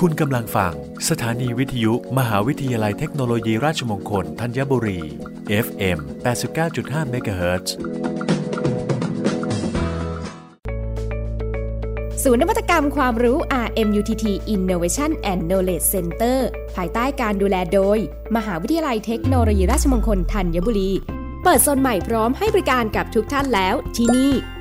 คุณกำลังฟัง สถานีวิทยุ มหาวิทยาลัยเทคโนโลยีราชมงคลธัญบุรี FM 89.5 MHz ศูนย์นวัตกรรมความรู้ RMUTT Innovation and Knowledge Center ภายใต้การดูแลโดย มหาวิทยาลัยเทคโนโลยีราชมงคลธัญบุรี เปิดโซนใหม่พร้อมให้บริการกับทุกท่านแล้วที่นี่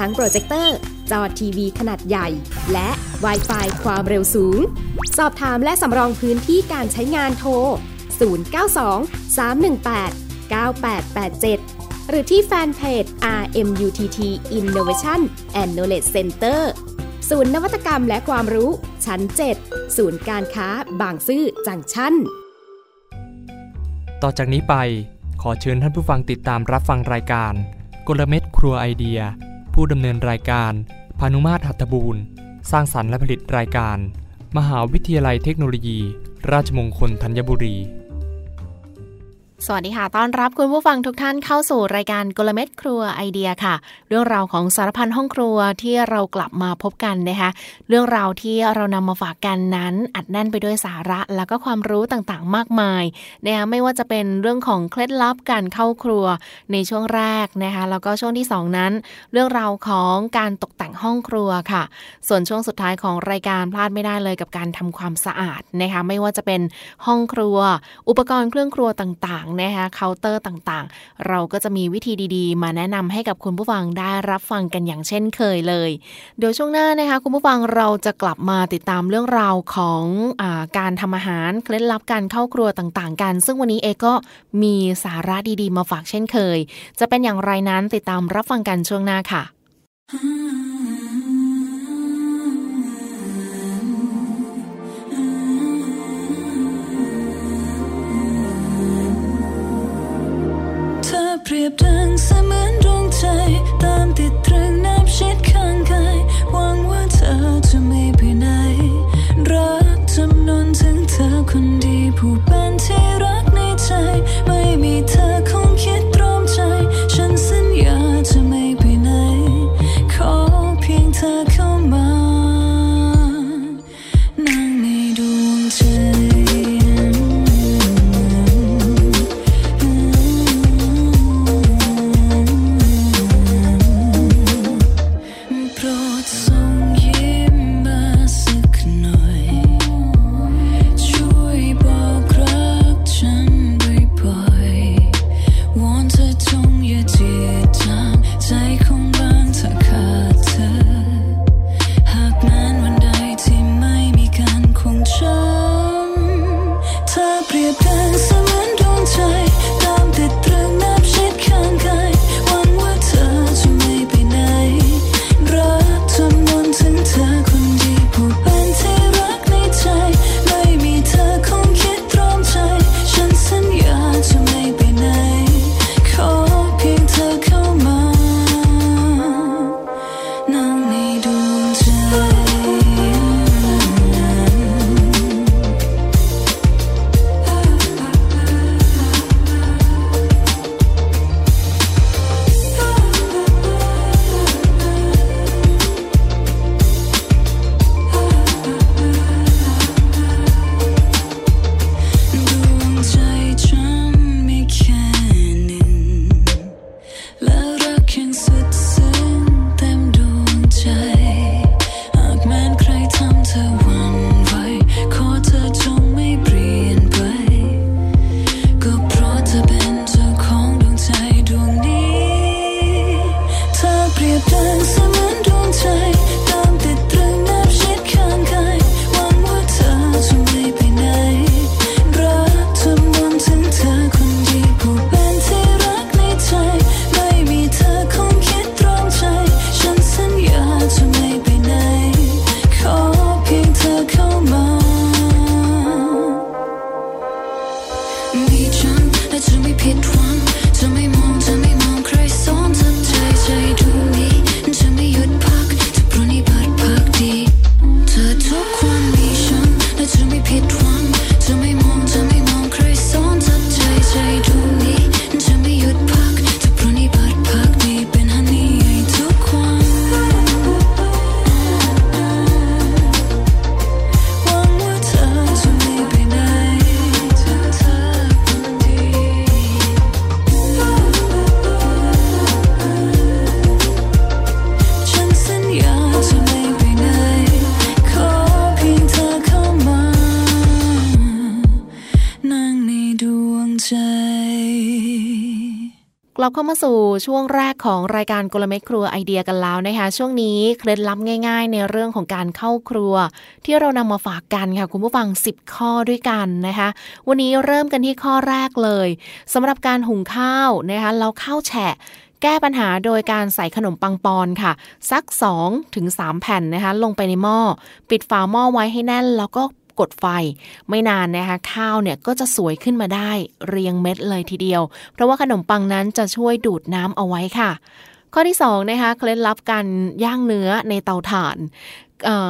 ทั้งโปรเจคเตอร์ จอทีวีขนาดใหญ่ และ w i ไฟความเร็วสูง สอบถามและสำรองพื้นที่การใช้งานโทร 092 318 9887 หรือที่แฟนเพจ RMUTT Innovation and Knowledge Center ศูนย์นวัตกรรมและความรู้ชั้น 7 ศูนย์การค้าบางซื่อจังชั้น ต่อจากนี้ไปขอเชิญท่านผู้ฟังติดตามรับฟังรายการกลเม็ดครัวไอเดีย ผู้ดำเนินรายการพานุมาตรหัตถบูรณ์ สร้างสรรค์และผลิตรายการ มหาวิทยาลัยเทคโนโลยี ราชมงคลธัญบุรี สวัสดีค่ะ ต้อนรับคุณผู้ฟังทุกท่านเข้าสู่รายการกลเม็ดครัวไอเดียค่ะ เรื่องราวของสารพันห้องครัวที่เรากลับมาพบกันนะคะ เรื่องราวที่เรานำมาฝากกันนั้น อัดแน่นไปด้วยสาระแล้วก็ความรู้ต่างๆ มากมายนะคะไม่ว่าจะเป็นเรื่องของเคล็ดลับการเข้าครัวในช่วงแรกนะคะ แล้วก็ช่วงที่ 2 นั้น เรื่องราวของการตกแต่งห้องครัวค่ะ ส่วนช่วงสุดท้ายของรายการพลาดไม่ได้เลยกับการทำความสะอาดนะคะ ไม่ว่าจะเป็นห้องครัว อุปกรณ์เครื่องครัวต่างๆนะคะเคาน์เตอร์ต่างๆ เราก็จะมีวิธีดีๆ มาแนะนำให้กับคุณผู้ฟังได้รับฟังกันอย่างเช่นเคยเลย เดี๋ยวช่วงหน้านะคะคุณผู้ฟังเราจะกลับมาติดตามเรื่องราวของอาการทำอาหารเคล็ดลับการเข้าครัวต่างๆ กัน ซึ่งวันนี้เอก็มีสาระดีๆ มาฝากเช่นเคย จะเป็นอย่างไรนั้นติดตามรับฟังกันช่วงหน้าค่ะ รียบดังเสมือนดวงใจ ตามติดตรึงน้ำชิดข้างกายหวังว่าเธอจะไม่ไปไหน รักจำนวนถึงเธอคนดี ผู้เป็นที่รักในใจ ไม่มีเธอคงคิด ใจกลับเข้ามาสู่ช่วงแรกของรายการกลเม็ดครัวไอเดียกันแล้วนะคะ ช่วงนี้เคล็ดลับง่าย ๆ ในเรื่องของการเข้าครัว ที่เรานำมาฝากกันค่ะ คุณผู้ฟัง 10 ข้อด้วยกันนะคะ วันนี้เริ่มกันที่ข้อแรกเลยสำหรับการหุงข้าวนะคะแล้วข้าวแฉะแก้ปัญหาโดยการใส่ขนมปังปอนค่ะ สัก2ถึง3แผ่นนะคะ ลงไปในหม้อ ปิดฝาหม้อไว้ให้แน่น แล้วก็ กดไฟ ไม่นานนะคะข้าวเนี่ยก็จะสวยขึ้นมาได้เรียงเม็ดเลยทีเดียว เพราะว่าขนมปังนั้นจะช่วยดูดน้ำเอาไว้ค่ะ ข้อที่2นะคะเคล็ดลับการย่างเนื้อในเตาถ่าน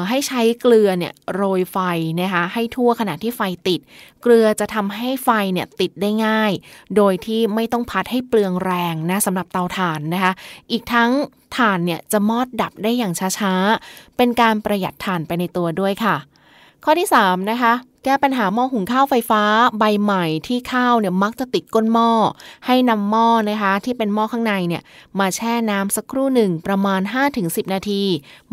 ให้ใช้เกลือเนี่ยโรยไฟนะคะให้ทั่วขณะที่ไฟติด เกลือจะทำให้ไฟเนี่ยติดได้ง่าย โดยที่ไม่ต้องพัดให้เปลืองแรงนะสำหรับเตาถ่านนะคะอีกทั้งถ่านเนี่ยจะมอดดับได้อย่างช้าๆ เป็นการประหยัดถ่านไปในตัวด้วยค่ะ ข้อที่3นะคะแก้ปัญหาหม้อหุงข้าวไฟฟ้าใบใหม่ที่ข้าวเนี่ยมักจะติดก้นหม้อ ให้นำหม้อนะคะ ที่เป็นหม้อข้างในเนี่ยมาแช่น้ำสักครู่หนึ่งประมาณ 5-10 นาที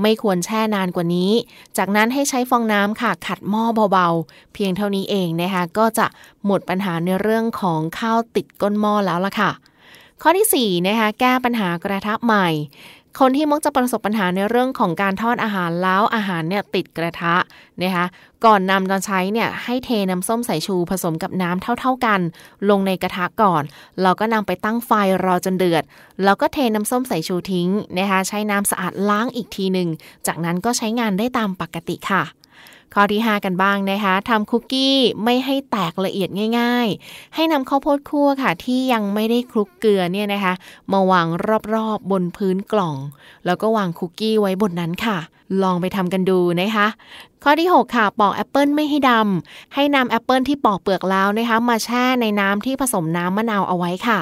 ไม่ควรแช่นานกว่านี้ จากนั้นให้ใช้ฟองน้ำค่ะขัดหม้อเบาๆ เพียงเท่านี้เองนะคะ ก็จะหมดปัญหาในเรื่องของข้าวติดก้นหม้อแล้วล่ะค่ะ ข้อที่4นะคะแก้ปัญหากระทะใหม่ คนที่มักจะประสบปัญหาในเรื่องของการทอดอาหารแล้วอาหารเนี่ยติดกระทะนะคะก่อนนำมาใช้เนี่ยให้เทน้ำส้มสายชูผสมกับน้ำเท่า ๆกัน ลงในกระทะก่อนเราก็นำไปตั้งไฟรอจนเดือด แล้วก็เทน้ำส้มสายชูทิ้งนะคะใช้น้ำสะอาดล้างอีกทีหนึ่งจากนั้นก็ใช้งานได้ตามปกติค่ะ ข้อที่ 5 กันบ้างนะคะทำคุกกี้ไม่ให้แตกละเอียดง่าย ๆ ให้นำข้าวโพดคั่วค่ะ ที่ยังไม่ได้คลุกเกลือเนี่ยนะคะ มาวางรอบๆ บนพื้นกล่อง แล้วก็วางคุกกี้ไว้บนนั้นค่ะ ลองไปทำกันดูนะคะ ข้อที่ 6 ค่ะ ปอกแอปเปิลไม่ให้ดำให้นำแอปเปิลที่ปอกเปลือกแล้วนะคะ มาแช่ในน้ำที่ผสมน้ำมะนาวเอาไว้ค่ะ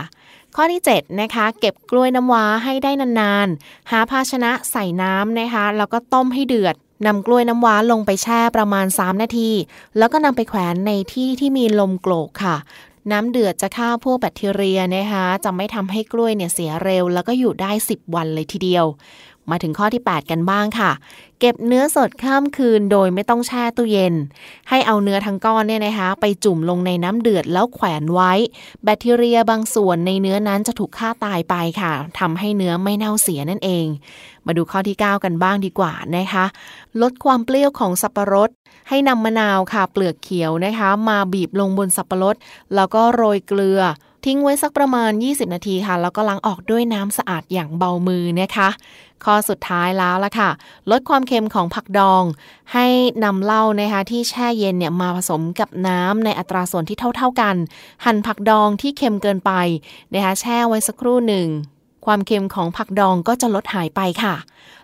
ข้อที่ 7 นะคะ เก็บกล้วยน้ำว้าให้ได้นานๆ หาภาชนะใส่น้ำนะคะ แล้วก็ต้มให้เดือด นำกล้วยน้ำว้าลงไปแช่ประมาณ 3 นาที แล้วก็นำไปแขวนในที่ที่มีลมโกรกค่ะ น้ำเดือดจะฆ่าพวกแบคทีเรียนะคะ จะไม่ทำให้กล้วยเนี่ยเสียเร็ว แล้วก็อยู่ได้ 10 วันเลยทีเดียว มาถึงข้อที่ 8 กันบ้างค่ะ เก็บเนื้อสดข้ามคืนโดยไม่ต้องแช่ตู้เย็น ให้เอาเนื้อทั้งก้อนเนี่ยนะคะไปจุ่มลงในน้ำเดือดแล้วแขวนไว้ แบคทีเรียบางส่วนในเนื้อนั้นจะถูกฆ่าตายไปค่ะทำให้เนื้อไม่เน่าเสียนั่นเอง มาดูข้อที่ 9 กันบ้างดีกว่านะคะ ลดความเปรี้ยวของสับปะรด ให้นำมะนาวค่ะเปลือกเขียวนะคะ มาบีบลงบนสับปะรด แล้วก็โรยเกลือ ทิ้งไว้สักประมาณ 20 นาทีค่ะ แล้วก็ล้างออกด้วยน้ำสะอาดอย่างเบามือนะคะ ข้อสุดท้ายแล้วละค่ะ ลดความเค็มของผักดอง ให้นำเหล้านะคะที่แช่เย็นเนี่ยมาผสมกับน้ำในอัตราส่วนที่เท่า ๆกัน หั่นผักดองที่เค็มเกินไปนะคะแช่ไว้สักครู่หนึ่ง ความเค็มของผักดองก็จะลดหายไปค่ะ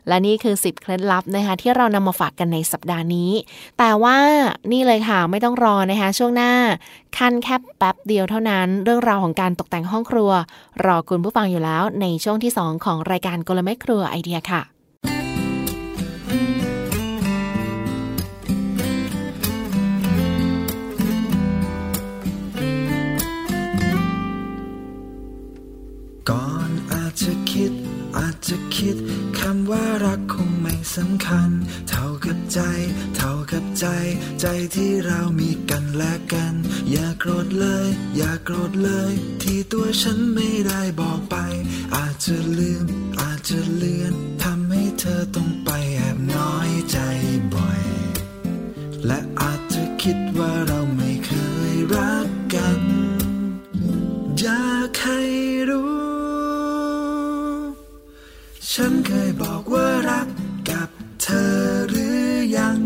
และนี่คือ 10 เคล็ดลับนะคะที่เรานำมาฝากกันในสัปดาห์นี้ แต่ว่านี่เลยค่ะไม่ต้องรอนะคะ ช่วงหน้าขั้นแค่แป๊บเดียวเท่านั้น เรื่องราวของการตกแต่งห้องครัว รอคุณผู้ฟังอยู่แล้วในช่วงที่ 2 ของรายการกลเม็ดครัวไอเดียค่ะ คิดคำว่ารักคงไม่สำคัญ เท่ากับใจ เท่ากับใจ ใจที่เรามีกันและกัน อย่าโกรธเลย อย่าโกรธเลย ที่ตัวฉันไม่ได้บอกไป อาจจะลืม อาจจะเลือนทำให้เธอต้องไปแอบน้อยใจบ่อย และอาจจะคิดว่าเราไม่เคยรัก ฉันเคยบอกว่ารักกับเธอหรือยัง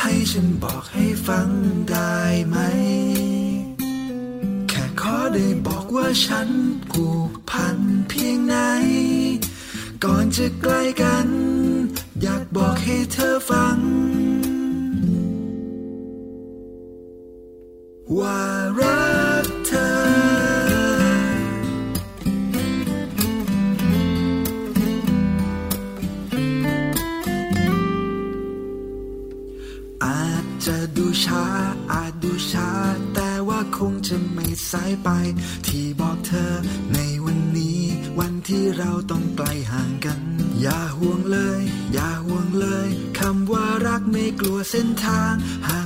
ให้ฉันบอกให้ฟังได้ไหม แค่ขอได้บอกว่าฉันผูกพันเพียงไหน ก่อนจะใกล้กัน อยากบอกให้เธอฟัง ว่ารักเธอ ที่บอกเธอในวันนี้ วันที่เราต้องไกลห่างกัน อย่าห่วงเลย อย่าห่วงเลยคำว่ารักไม่กลัวเส้นทางหาง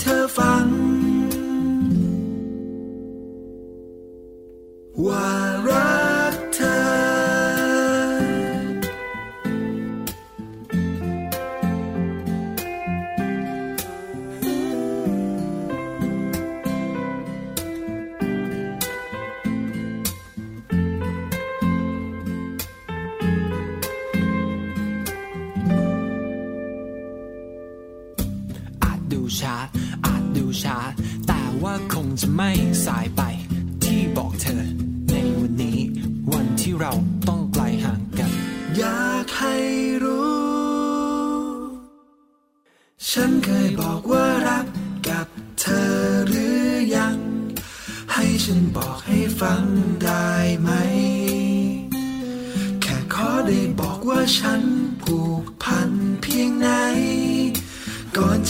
เธอฟัง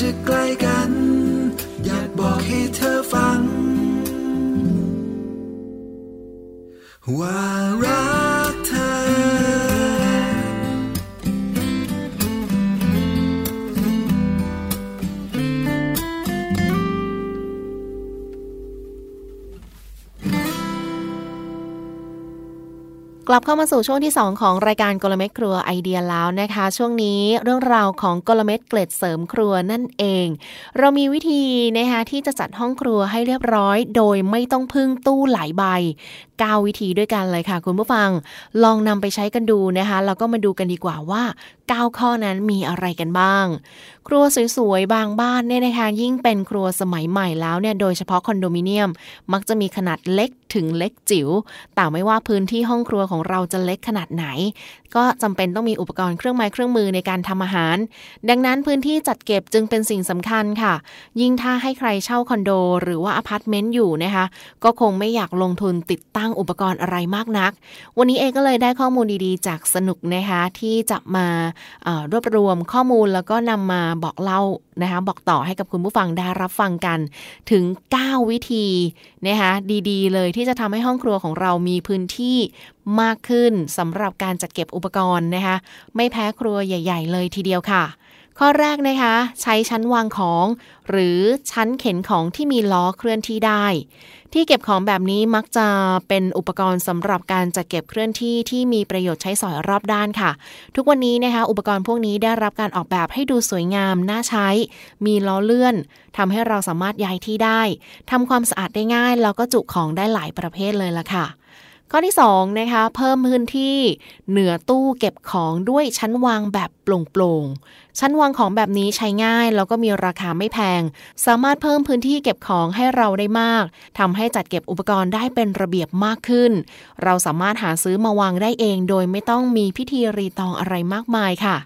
จะใกล้กัน อยากบอกให้เธอฟัง ว่า ลับเข้ามาสู่ช่วงที่ 2 ของรายการกลเม็ดครัวไอเดียแล้วนะคะ ช่วงนี้เรื่องราวของกลเม็ดเกล็ดเสริมครัวนั่นเอง เรามีวิธีนะคะที่จะจัดห้องครัวให้เรียบร้อย โดยไม่ต้องพึ่งตู้หลายใบ 9 วิธีด้วยกันเลยค่ะ คุณผู้ฟังลองนำไปใช้กันดูนะคะแล้วก็มาดูกันดีกว่าว่า 9 ข้อนั้นมีอะไรกันบ้าง ครัวสวยๆ บางบ้านเนี่ยนะคะยิ่งเป็นครัวสมัยใหม่แล้วเนี่ยโดยเฉพาะคอนโดมิเนียม มักจะมีขนาดเล็กถึงเล็กจิ๋วแต่ไม่ว่าพื้นที่ห้องครัวของเราจะเล็กขนาดไหน ก็จำเป็นต้องมีอุปกรณ์เครื่องไม้เครื่องมือในการทำอาหาร ดังนั้นพื้นที่จัดเก็บจึงเป็นสิ่งสำคัญค่ะ ยิ่งถ้าให้ใครเช่าคอนโด หรือว่าอพาร์ตเมนต์อยู่นะคะก็คงไม่อยากลงทุนติดตั้งอุปกรณ์อะไรมากนัก วันนี้เอก็เลยได้ข้อมูลดีๆ จากสนุกนะคะที่จะมารวบรวมข้อมูลแล้วก็นำมาบอกเล่านะคะบอกต่อให้กับคุณผู้ฟังได้รับฟังกัน ถึง 9 วิธีนะคะดีๆ เลยที่จะทำให้ห้องครัวของเรามีพื้นที่มากขึ้นสำหรับการจัดเก็บอุปกรณ์นะคะไม่แพ้ครัวใหญ่ ๆ เลยทีเดียวค่ะ ข้อแรกนะคะ ใช้ชั้นวางของ หรือชั้นเข็นของที่มีล้อเคลื่อนที่ได้ ที่เก็บของแบบนี้มักจะเป็นอุปกรณ์สำหรับการจัดเก็บเคลื่อนที่ที่มีประโยชน์ใช้สอยรอบด้านค่ะ ทุกวันนี้นะคะ อุปกรณ์พวกนี้ได้รับการออกแบบให้ดูสวยงามน่าใช้ มีล้อเลื่อนทำให้เราสามารถย้ายที่ได้ทำความสะอาดได้ง่ายแล้วก็จุของได้หลายประเภทเลยละค่ะ ข้อที่2นะคะเพิ่มพื้นที่เหนือตู้เก็บของด้วยชั้นวางแบบโปร่งๆ ชั้นวางของแบบนี้ใช้ง่าย แล้วก็มีราคาไม่แพง สามารถเพิ่มพื้นที่เก็บของให้เราได้มากทำให้จัดเก็บอุปกรณ์ได้เป็นระเบียบมากขึ้น เราสามารถหาซื้อมาวางได้เอง โดยไม่ต้องมีพิธีรีตองอะไรมากมายค่ะ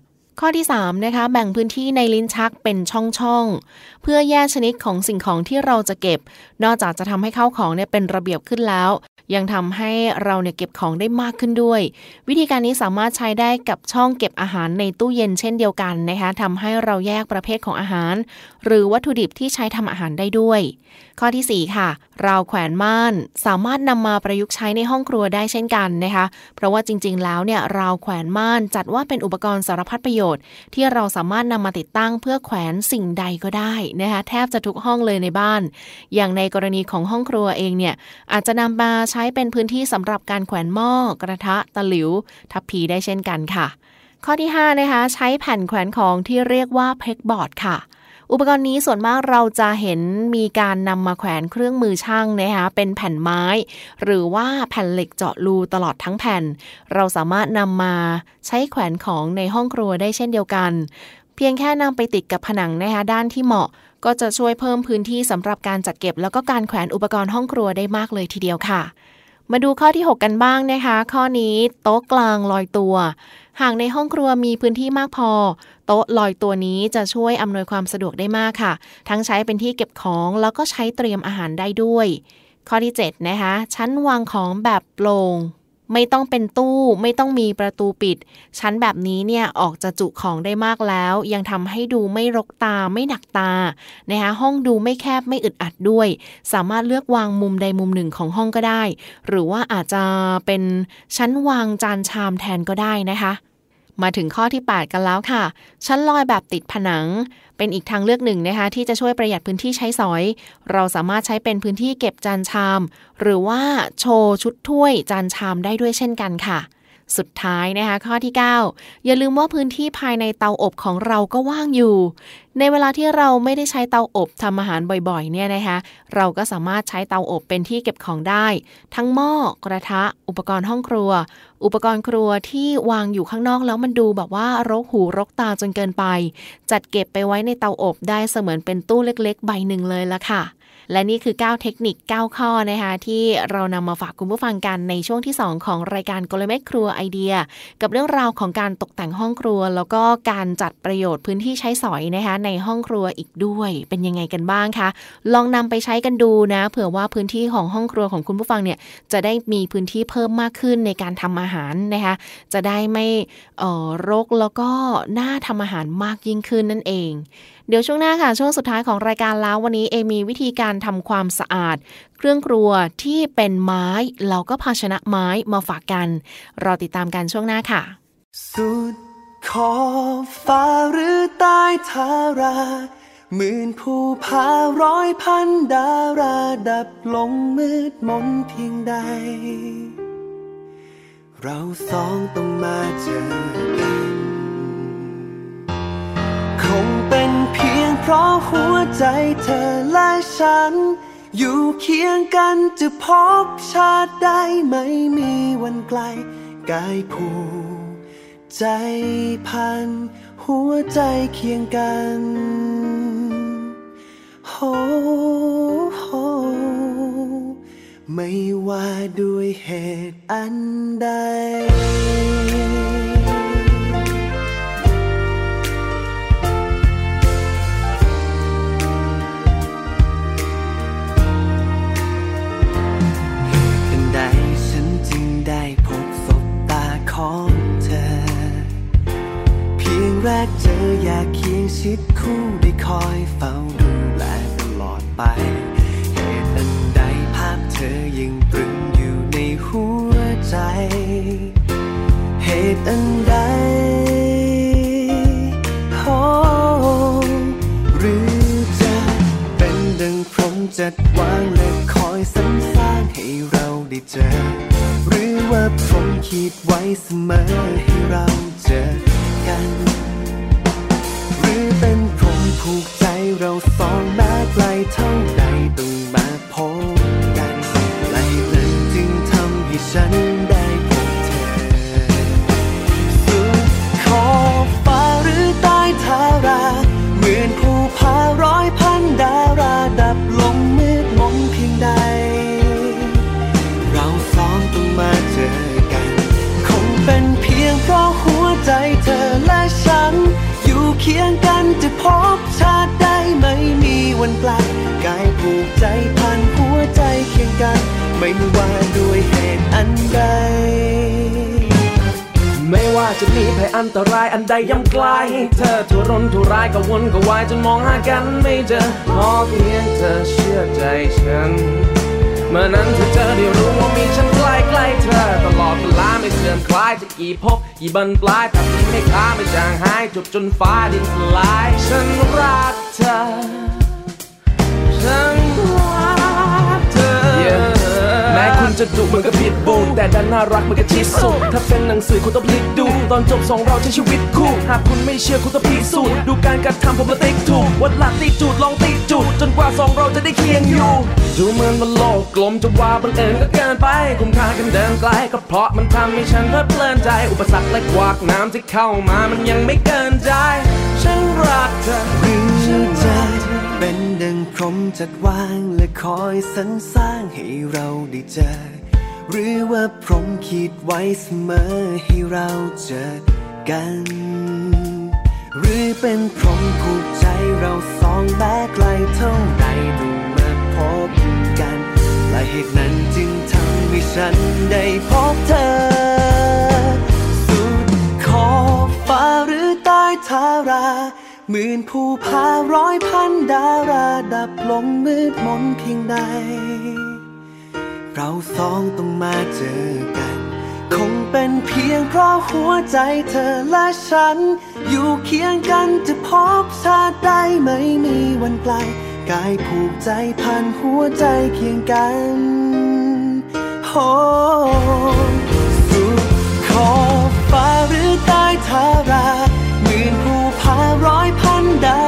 ข้อที่3นะคะแบ่งพื้นที่ในลิ้นชักเป็นช่องๆ เพื่อแยกชนิดของสิ่งของที่เราจะเก็บ นอกจากจะทำให้เข้าของเนี่ยเป็นระเบียบขึ้นแล้ว ยังทำให้เราเนี่ยเก็บของได้มากขึ้นด้วย วิธีการนี้สามารถใช้ได้กับช่องเก็บอาหารในตู้เย็นเช่นเดียวกันนะคะทำให้เราแยกประเภทของอาหาร หรือวัตถุดิบที่ใช้ทำอาหารได้ด้วย ข้อทีสี่ 4 ค่ะ ราวแขวนม่านสามารถนำมาประยุกต์ใช้ในห้องครัวได้เช่นกันนะคะ เพราะว่าจริง ๆ แล้วเนี่ยราวแขวนม่านจัดว่าเป็นอุปกรณ์สารพัดประโยชน์ ที่เราสามารถนำมาติดตั้งเพื่อแขวนสิ่งใดก็ได้นะคะแทบจะทุกห้องเลยในบ้าน อย่างในกรณีของห้องครัวเองเนี่ยอาจจะนำมาใช้เป็นพื้นที่สำหรับการแขวนหม้อกระทะตะหลิว ทัพพีได้เช่นกันค่ะ ข้อที่5นะคะใช้แผ่นแขวนของที่เรียกว่าเพกบอร์ดค่ะ อุปกรณ์นี้ส่วนมากเราจะเห็นมีการนำมาแขวนเครื่องมือช่างนะคะเป็นแผ่นไม้ หรือว่าแผ่นเหล็กเจาะรูตลอดทั้งแผ่น เราสามารถนำมาใช้แขวนของในห้องครัวได้เช่นเดียวกัน เพียงแค่นำไปติดกับผนังนะคะด้านที่เหมาะ ก็จะช่วยเพิ่มพื้นที่สำหรับการจัดเก็บ แล้วก็การแขวนอุปกรณ์ห้องครัวได้มากเลยทีเดียวค่ะ มาดูข้อที่ 6 กันบ้างนะคะ ข้อนี้โต๊ะกลางลอยตัว หากในห้องครัวมีพื้นที่มากพอ โต๊ะลอยตัวนี้จะช่วยอำนวยความสะดวกได้มากค่ะ ทั้งใช้เป็นที่เก็บของแล้วก็ใช้เตรียมอาหารได้ด้วย ข้อที่ 7 นะคะ ชั้นวางของแบบโปร่งไม่ต้องเป็นตู้ไม่ต้องมีประตูปิด ชั้นแบบนี้เนี่ยออกจะจุของได้มากแล้ว ยังทำให้ดูไม่รกตาไม่หนักตานะคะห้องดูไม่แคบไม่อึดอัดด้วย สามารถเลือกวางมุมใดมุมหนึ่งของห้องก็ได้ หรือว่าอาจจะเป็นชั้นวางจานชามแทนก็ได้นะคะ มาถึงข้อที่ 8 กันแล้วค่ะ ชั้นลอยแบบติดผนัง เป็นอีกทางเลือกหนึ่งนะคะ ที่จะช่วยประหยัดพื้นที่ใช้สอย เราสามารถใช้เป็นพื้นที่เก็บจานชาม หรือว่าโชว์ชุดถ้วยจานชามได้ด้วยเช่นกันค่ะ สุดท้ายนะคะข้อที่ 9 อย่าลืมว่าพื้นที่ภายในเตาอบของเราก็ว่างอยู่ ในเวลาที่เราไม่ได้ใช้เตาอบทำอาหารบ่อยๆเนี่ยนะคะเราก็สามารถใช้เตาอบเป็นที่เก็บของได้ ทั้งหม้อกระทะ อุปกรณ์ห้องครัว อุปกรณ์ครัวที่วางอยู่ข้างนอกแล้วมันดูแบบว่ารกหูรกตาจนเกินไป จัดเก็บไปไว้ในเตาอบได้เสมือนเป็นตู้เล็ก ๆ ใบหนึ่งเลยละค่ะ และนี่คือ 9 เทคนิค 9 ข้อนะคะที่เรานำมาฝากคุณผู้ฟังกันในช่วงที่ 2 ของรายการกลเม็ดครัวไอเดีย กับเรื่องราวของการตกแต่งห้องครัว แล้วก็การจัดประโยชน์พื้นที่ใช้สอยนะคะในห้องครัวอีกด้วยเป็นยังไงกันบ้างคะลองนำไปใช้กันดูนะเผื่อว่าพื้นที่ของห้องครัวของคุณผู้ฟังเนี่ยจะได้มีพื้นที่เพิ่มมากขึ้นในการทำอาหารนะคะจะได้ไม่เอ่อรกแล้วก็น่าทำอาหารมากยิ่งขึ้นนั่นเอง เดี๋ยวช่วงหน้าค่ะ ช่วงสุดท้ายของรายการแล้ววันนี้เอมีวิธีการทำความสะอาด เครื่องครัวที่เป็นไม้แล้วก็ภาชนะไม้มาฝากกันรอติดตามกันช่วงหน้าค่ะ สุดขอบฟ้าหรือใต้ทาราหมื่นภูผาร้อยพันดาราดับลงมืดมนเพียงใด เราสองต้องมาเจอกัน เป็นเพียงเพราะหัวใจเธอและฉัน อยู่เคียงกันจะพบชาติได้ไม่มีวันไกล กายผูกใจพัน หัวใจเคียงกันโฮโฮไม่ว่าด้วยเหตุอันใด แรกเจออยากเคียงชิดคู่ได้คอยเฝ้าดูแลตลอดไป เหตุอันใดภาพเธอยังตรึงอยู่ในหัวใจ เหตุอันใดหรือจะเป็นดังพรหมจัดวางและคอยสรรสร้างให้เราได้เจอ หรือว่าพรหมคิดไว้เสมอให้เราเจอกัน ถูกใจเราสองแม้ไกลเท่าใดต้องมาพบายผูกใจพันหัวใจเคียงกัน ไม่ว่าด้วยเหตุอันใด ไม่ว่าจะมีภัยอันตรายอันใดย่ำไกลเธอทุรนทุรายกวนกวายจนมองหากันไม่เจอขอเพียงเธอเชื่อใจฉันเมื่อนั้นเธอเจอได้รู้ว่ามีฉันใกล้ใกล้เธอ ตลอดเวลาไม่เสื่อมคลายจะกี่ภพกี่บันปลายแต่ที่ไม่ค้าไม่จางหายจุดจนฟ้าดินสลาย ฉันรักเธอ จะดุเหมือนกับผิดบูแต่ดันน่ารักเหมือนกับชิสุถ้าเป็นหนังสือคุณต้องพลิกดู ตอนจบสองเราใช้ชีวิตคู่ หากคุณไม่เชื่อคุณต้องพิสูจน์ดูการกระทำผมและติ๊กถูกวัดหลักตีจูดลองตีจูดจนกว่าสองเราจะได้เคียงอยู่ดูเหมือนว่าโลกกลมจะว่าบังเอิญก็เกินไปคุ้มค่ากันเดินไกลก็เพราะมันทำให้ฉันเพลิดเพลินใจอุปสรรคและกวากน้ำที่เข้ามามันยังไม่เกินใจฉันรักเธอหรือจ เป็นดังพรมจัดวางและคอยสรรสร้างให้เราได้เจอ หรือว่าพรหมคิดไว้เสมอให้เราเจอกัน หรือเป็นพรหมผูกใจเราสองแม้ไกลเท่าไหรต้องมาพบกันและเหตุนั้นจึงทำให้ฉันได้พบเธอ สุดขอบฟ้าหรือใต้ทารา หมื่นผู้พาร้อยพันดาราดับลงมืดมนเพียงใด เราสองต้องมาเจอกัน คงเป็นเพียงเพราะหัวใจเธอและฉัน อยู่เคียงกันจะพบชาติใดไม่มีวันไกล กายผูกใจพันหัวใจเคียงกันโอ้สุดขอบฟ้าหรือใต้ทาราหมื่นผู้พา ร้อยพันดาร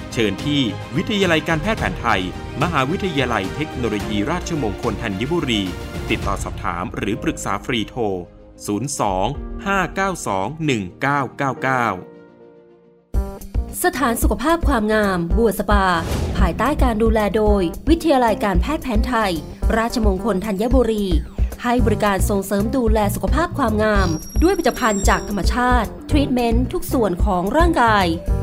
เชิญที่วิทยาลัยการแพทย์แผนไทย มหาวิทยาลัยเทคโนโลยีราชมงคลธัญบุรี ติดต่อสอบถามหรือปรึกษาฟรีโทร 02 592 1999สถานสุขภาพความงาม บัวสปา ภายใต้การดูแลโดย วิทยาลัยการแพทย์แผนไทย ราชมงคลธัญบุรี ให้บริการส่งเสริมดูแลสุขภาพความงาม ด้วยผลิตภัณฑ์จากธรรมชาติ ทรีตเมนต์ทุกส่วนของร่างกาย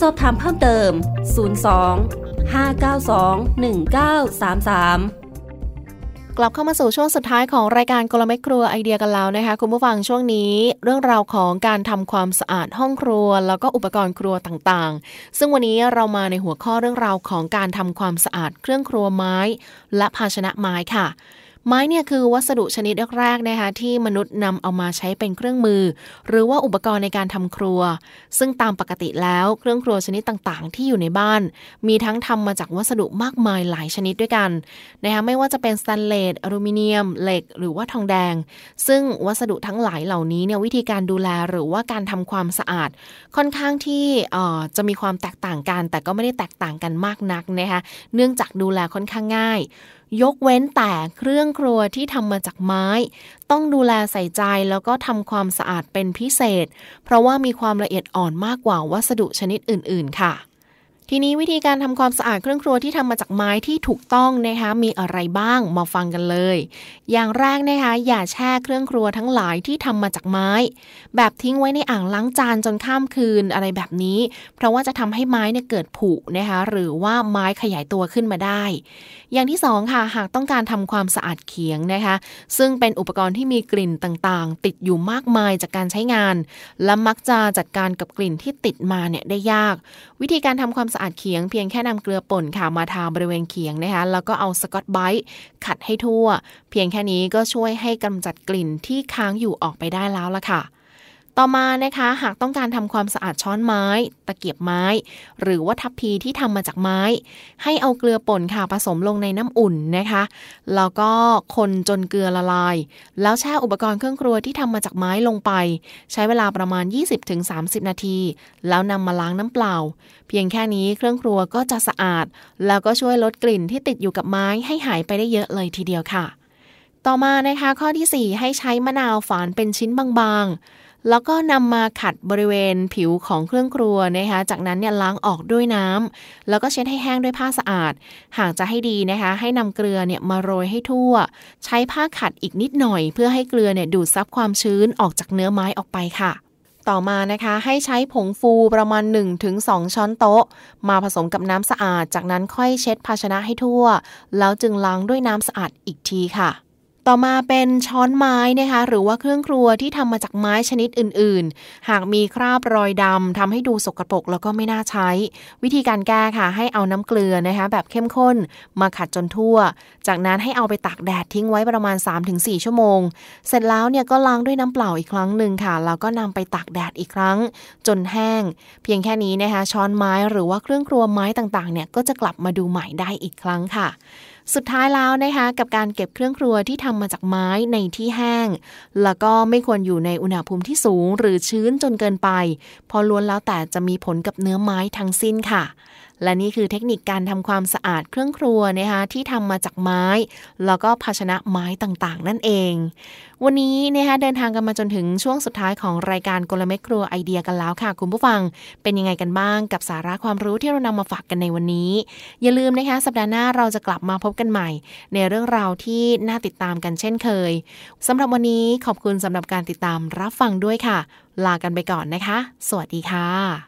สอบถามเพิ่มเติม 02 592 1933กลับเข้ามาสู่ช่วงสุดท้ายของรายการกลเม็ดครัวไอเดียกันแล้วนะคะ คุณผู้ฟังช่วงนี้ เรื่องราวของการทำความสะอาดห้องครัว แล้วก็อุปกรณ์ครัวต่างๆ ซึ่งวันนี้เรามาในหัวข้อเรื่องราวของการทำความสะอาดเครื่องครัวไม้ และภาชนะไม้ค่ะ ไม้เนี่ยคือวัสดุชนิดแรกๆนะคะที่มนุษย์นำเอามาใช้เป็นเครื่องมือ หรือว่าอุปกรณ์ในการทำครัว ซึ่งตามปกติแล้วเครื่องครัวชนิดต่างๆ ที่อยู่ในบ้าน มีทั้งทำมาจากวัสดุมากมายหลายชนิดด้วยกันนะคะไม่ว่าจะเป็นสแตนเลสอลูมิเนียม เหล็ก หรือว่าทองแดง ซึ่งวัสดุทั้งหลายเหล่านี้เนี่ยวิธีการดูแลหรือว่าการทำความสะอาด ค่อนข้างที่จะมีความแตกต่างกัน แต่ก็ไม่ได้แตกต่างกันมากนักนะคะเนื่องจากดูแลค่อนข้างง่ายยกเว้นแต่เครื่องครัวที่ทำมาจากไม้ ต้องดูแลใส่ใจแล้วก็ทำความสะอาดเป็นพิเศษ เพราะว่ามีความละเอียดอ่อนมากกว่าวัสดุชนิดอื่น ๆ ค่ะ ทีนี้วิธีการทำความสะอาดเครื่องครัวที่ทำมาจากไม้ที่ถูกต้องนะคะมีอะไรบ้างมาฟังกันเลย อย่างแรกนะคะอย่าแช่เครื่องครัวทั้งหลายที่ทำมาจากไม้ แบบทิ้งไว้ในอ่างล้างจานจนข้ามคืนอะไรแบบนี้ เพราะว่าจะทำให้ไม้เนี่ยเกิดผุนะคะหรือว่าไม้ขยายตัวขึ้นมาได้ อย่างที่สองค่ะหากต้องการทำความสะอาดเขียงนะคะ ซึ่งเป็นอุปกรณ์ที่มีกลิ่นต่างๆ ติดอยู่มากมายจากการใช้งาน และมักจะจัดการกับกลิ่นที่ติดมาเนี่ยได้ยาก วิธีการทำความสะอาดเขียงเพียงแค่นำเกลือป่นค่ะมาทาบริเวณเขียงนะคะแล้วก็เอาสกอตไบรท์ขัดให้ทั่ว เพียงแค่นี้ก็ช่วยให้กำจัดกลิ่นที่ค้างอยู่ออกไปได้แล้วละค่ะ ต่อมานะคะหากต้องการทำความสะอาดช้อนไม้ ตะเกียบไม้ หรือว่าทัพพีที่ทำมาจากไม้ ให้เอาเกลือป่นค่ะผสมลงในน้ำอุ่นนะคะ แล้วก็คนจนเกลือละลาย แล้วแช่อุปกรณ์เครื่องครัวที่ทำมาจากไม้ลงไป ใช้เวลาประมาณ 20-30 นาที แล้วนำมาล้างน้ำเปล่า เพียงแค่นี้เครื่องครัวก็จะสะอาด แล้วก็ช่วยลดกลิ่นที่ติดอยู่กับไม้ให้หายไปได้เยอะเลยทีเดียวค่ะ ต่อมานะคะข้อที่ 4 ให้ใช้มะนาวฝานเป็นชิ้นบางๆ แล้วก็นำมาขัดบริเวณผิวของเครื่องครัวนะคะ จากนั้นเนี่ยล้างออกด้วยน้ำแล้วก็เช็ดให้แห้งด้วยผ้าสะอาด หากจะให้ดีนะคะ ให้นำเกลือเนี่ยมาโรยให้ทั่ว ใช้ผ้าขัดอีกนิดหน่อย เพื่อให้เกลือเนี่ยดูดซับความชื้นออกจากเนื้อไม้ออกไปค่ะต่อมานะคะให้ใช้ผงฟูประมาณ 1-2 ช้อนโต๊ะ มาผสมกับน้ำสะอาด จากนั้นค่อยเช็ดภาชนะให้ทั่ว แล้วจึงล้างด้วยน้ำสะอาดอีกทีค่ะ ต่อมาเป็นช้อนไม้นะคะหรือว่าเครื่องครัวที่ทำมาจากไม้ชนิดอื่นๆ หากมีคราบรอยดำทำให้ดูสกปรกแล้วก็ไม่น่าใช้ วิธีการแก้ค่ะ ให้เอาน้ำเกลือนะคะแบบเข้มข้นมาขัดจนทั่ว จากนั้นให้เอาไปตากแดดทิ้งไว้ประมาณ 3-4 ชั่วโมง เสร็จแล้วเนี่ยก็ล้างด้วยน้ำเปล่าอีกครั้งหนึ่งค่ะแล้วก็นำไปตากแดดอีกครั้ง จนแห้ง เพียงแค่นี้นะคะช้อนไม้หรือว่าเครื่องครัวไม้ต่างๆเนี่ยก็จะกลับมาดูใหม่ได้อีกครั้งค่ะ สุดท้ายแล้วนะคะกับการเก็บเครื่องครัวที่ทำมาจากไม้ในที่แห้ง แล้วก็ไม่ควรอยู่ในอุณหภูมิที่สูงหรือชื้นจนเกินไป พอล้วนแล้วแต่จะมีผลกับเนื้อไม้ทั้งสิ้นค่ะ และนี่คือเทคนิคการทำความสะอาดเครื่องครัวนะคะที่ทำมาจากไม้ แล้วก็ภาชนะไม้ต่างๆ นั่นเอง วันนี้นะคะเดินทางกันมาจนถึงช่วงสุดท้ายของรายการกลเม็ดครัวไอเดียกันแล้วค่ะ คุณผู้ฟังเป็นยังไงกันบ้างกับสาระความรู้ที่เรานำมาฝากกันในวันนี้ อย่าลืมนะคะ สัปดาห์หน้าเราจะกลับมาพบกันใหม่ ในเรื่องราวที่น่าติดตามกันเช่นเคยสำหรับวันนี้ขอบคุณสำหรับการติดตามรับฟังด้วยค่ะ ลากันไปก่อนนะคะ สวัสดีค่ะ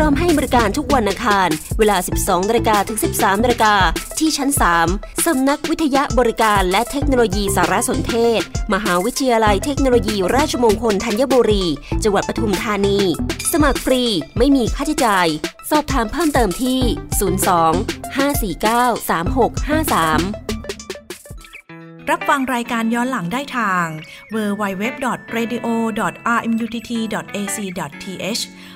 พร้อมให้บริการทุกวันอังคาร เวลา 12นาฬิกาถึง 13นาฬิกาที่ชั้น 3 สำนักวิทยาบริการและเทคโนโลยีสารสนเทศ มหาวิทยาลัยเทคโนโลยีราชมงคลธัญบุรี จังหวัดปทุมธานี สมัครฟรีไม่มีค่าใช้จ่าย สอบถามเพิ่มเติมที่ 02 549 3653รับฟังรายการย้อนหลังได้ทาง www.radio.rmutt.ac.th